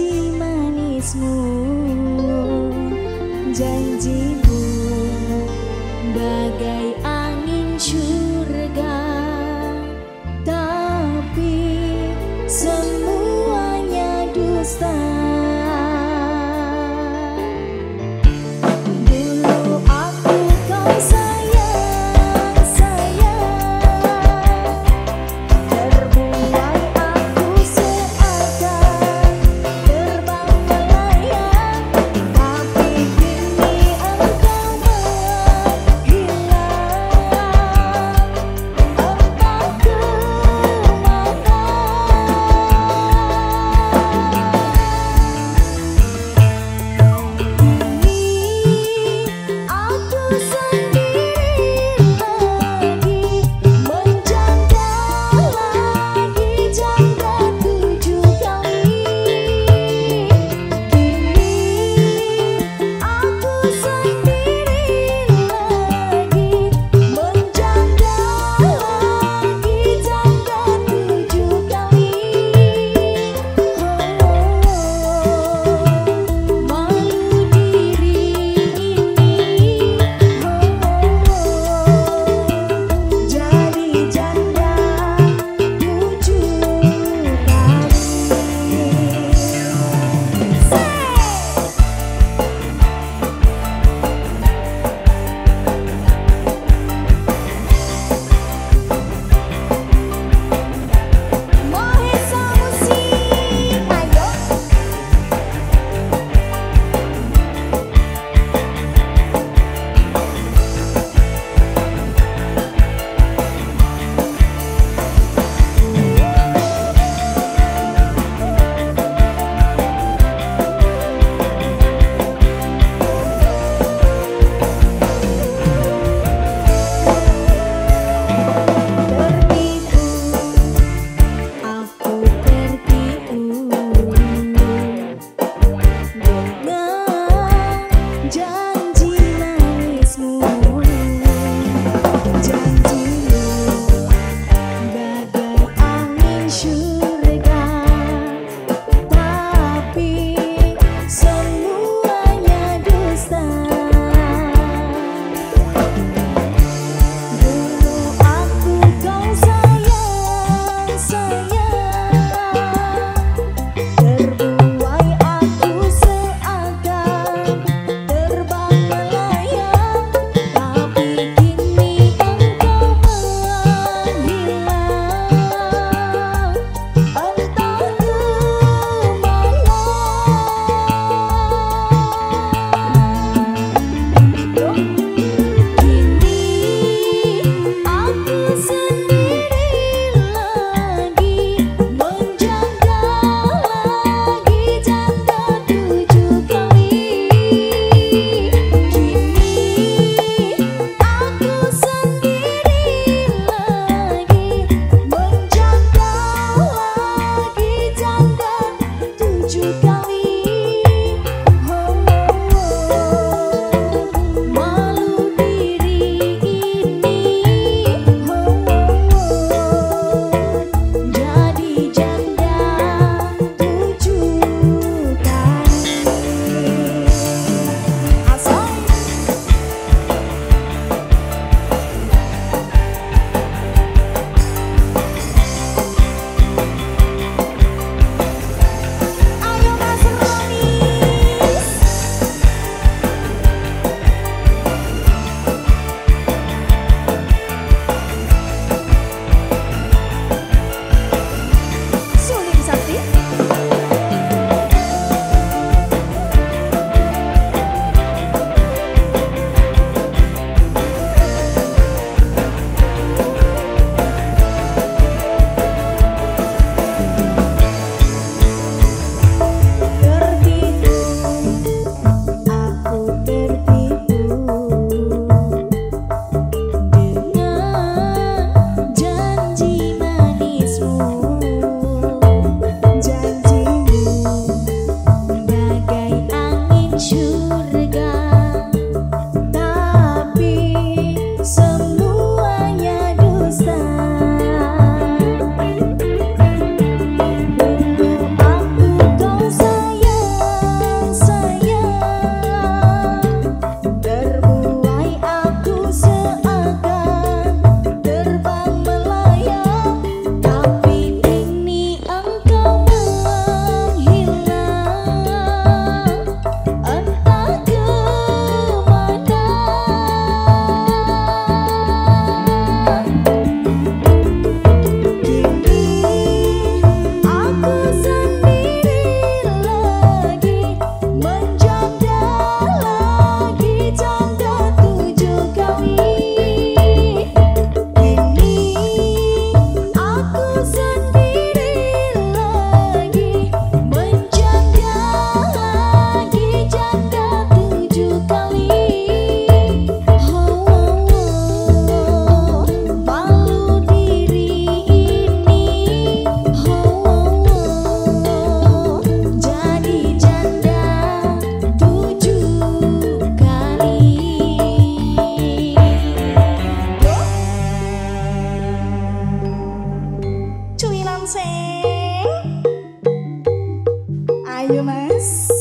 janji manismu janjimu bagai angin surga tapi semuanya dusta. you, miss.